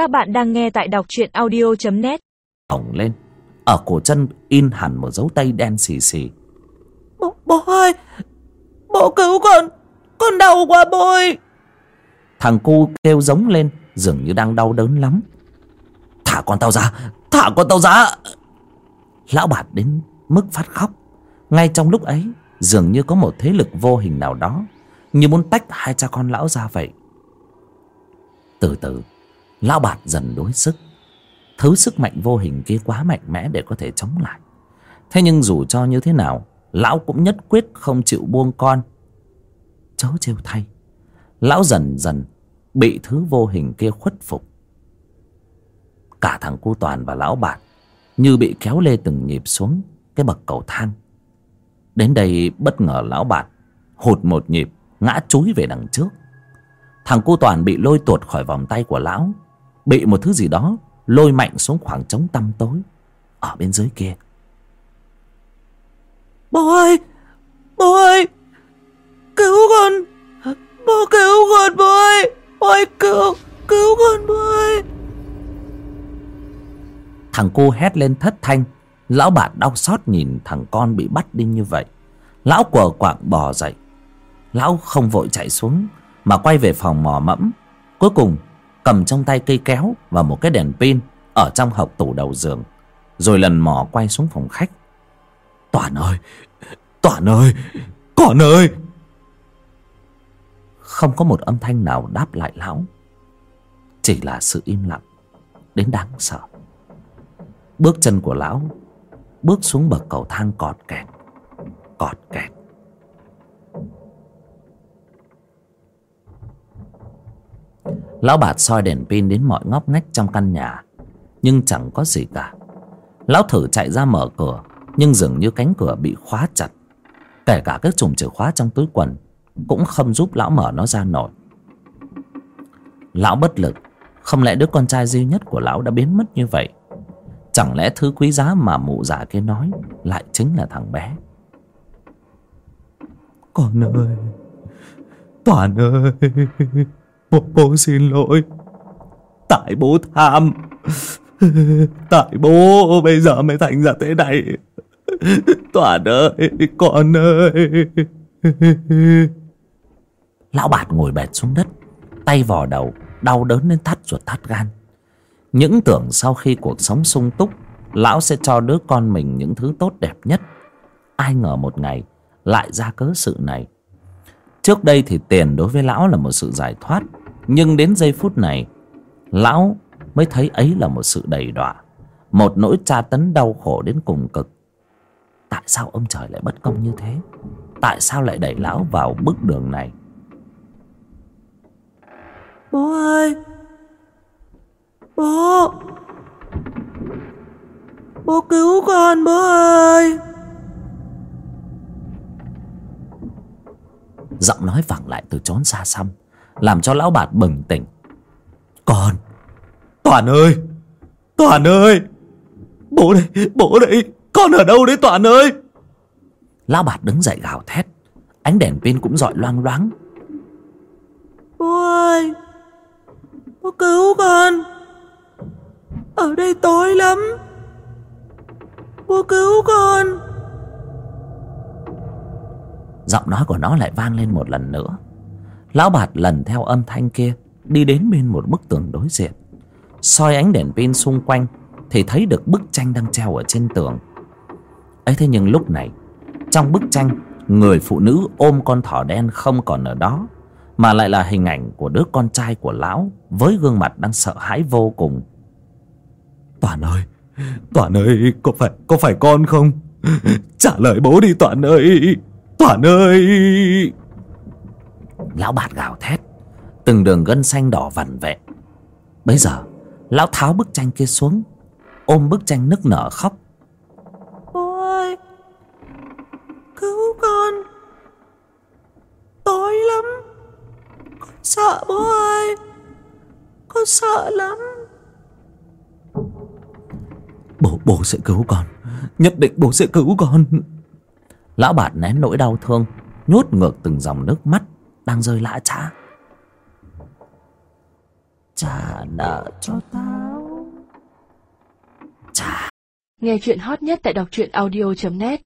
Các bạn đang nghe tại đọc truyện audio.net ổng lên. Ở cổ chân in hẳn một dấu tay đen xì xì. Bố, bố ơi! Bố cứu con! Con đau quá bố ơi thằng cu kêu giống lên dường như đang đau đớn lắm. Thả con tao ra! Thả con tao ra! Lão bạt đến mức phát khóc. Ngay trong lúc ấy dường như có một thế lực vô hình nào đó như muốn tách hai cha con lão ra vậy. Từ từ lão bạt dần đối sức. Thứ sức mạnh vô hình kia quá mạnh mẽ để có thể chống lại. Thế nhưng dù cho như thế nào, lão cũng nhất quyết không chịu buông con. Chớ trêu thay. Lão dần dần bị thứ vô hình kia khuất phục. Cả thằng cu toàn và lão bạt như bị kéo lê từng nhịp xuống cái bậc cầu thang. Đến đây bất ngờ lão bạt hụt một nhịp, ngã chúi về đằng trước. Thằng cu toàn bị lôi tuột khỏi vòng tay của lão bị một thứ gì đó lôi mạnh xuống khoảng trống tăm tối ở bên dưới kia. Bố ơi! Bố ơi! Cứu con! Bố cứu con bố ơi! Bố ơi cứu Cứu con bố ơi! Thằng cu hét lên thất thanh. Lão bạt đau xót nhìn thằng con bị bắt đi như vậy. Lão quờ quạng bò dậy. Lão không vội chạy xuống mà quay về phòng mò mẫm. Cuối cùng cầm trong tay cây kéo và một cái đèn pin ở trong hộc tủ đầu giường, rồi lần mò quay xuống phòng khách. Toàn ơi toàn ơi, con ơi! Không có một âm thanh nào đáp lại lão, chỉ là sự im lặng đến đáng sợ. Bước chân của lão bước xuống bậc cầu thang cọt kẹt cọt kẹt. Lão bạt soi đèn pin đến mọi ngóc ngách trong căn nhà, nhưng chẳng có gì cả. Lão thử chạy ra mở cửa, nhưng dường như cánh cửa bị khóa chặt. Kể cả cái chùm chìa khóa trong túi quần cũng không giúp lão mở nó ra nổi. Lão bất lực, không lẽ đứa con trai duy nhất của lão đã biến mất như vậy? Chẳng lẽ thứ quý giá mà mụ già kia nói lại chính là thằng bé? Con ơi, Toàn ơi. Bố, bố xin lỗi. Tại bố tham. Tại bố bây giờ mới thành ra thế này. Toàn ơi Con ơi. Lão bạt ngồi bệt xuống đất tay vò đầu đau đớn đến thắt ruột thắt gan. Những tưởng sau khi cuộc sống sung túc lão sẽ cho đứa con mình những thứ tốt đẹp nhất. Ai ngờ một ngày lại ra cớ sự này. Trước đây thì tiền đối với lão là một sự giải thoát nhưng đến giây phút này lão mới thấy ấy là một sự đầy đọa một nỗi tra tấn đau khổ đến cùng cực. Tại sao ông trời lại bất công như thế? Tại sao lại đẩy lão vào bước đường này? Bố ơi! Bố! Bố cứu con bố ơi! Giọng nói vẳng lại từ chốn xa xăm làm cho lão bạt bừng tỉnh. Con Toàn ơi Toàn ơi Bố đây Bố đây Con ở đâu đấy Toàn ơi? Lão bạt đứng dậy gào thét ánh đèn pin cũng dọi loang loáng. Bố ơi Bố cứu con Ở đây tối lắm. Bố cứu con. Giọng nói của nó lại vang lên một lần nữa lão bạt lần theo âm thanh kia, đi đến bên một bức tường đối diện. Soi ánh đèn pin xung quanh thì thấy được bức tranh đang treo ở trên tường. Ấy thế nhưng lúc này, trong bức tranh, người phụ nữ ôm con thỏ đen không còn ở đó, mà lại là hình ảnh của đứa con trai của lão với gương mặt đang sợ hãi vô cùng. Toàn ơi Toàn ơi, Có phải có phải con không? Trả lời bố đi, Toàn ơi Toàn ơi! Lão bạt gào thét. Từng đường gân xanh đỏ vằn vẹn bấy giờ lão tháo bức tranh kia xuống ôm bức tranh nức nở khóc. Bố ơi Cứu con. Tối lắm. Con sợ bố ơi. Con sợ lắm. Bố bố sẽ cứu con. Nhất định bố sẽ cứu con. Lão bạt nén nỗi đau thương nhốt ngược từng dòng nước mắt đang rơi lã chã trả nợ cho tao. Trả Nghe chuyện hot nhất tại đọc truyện audio.net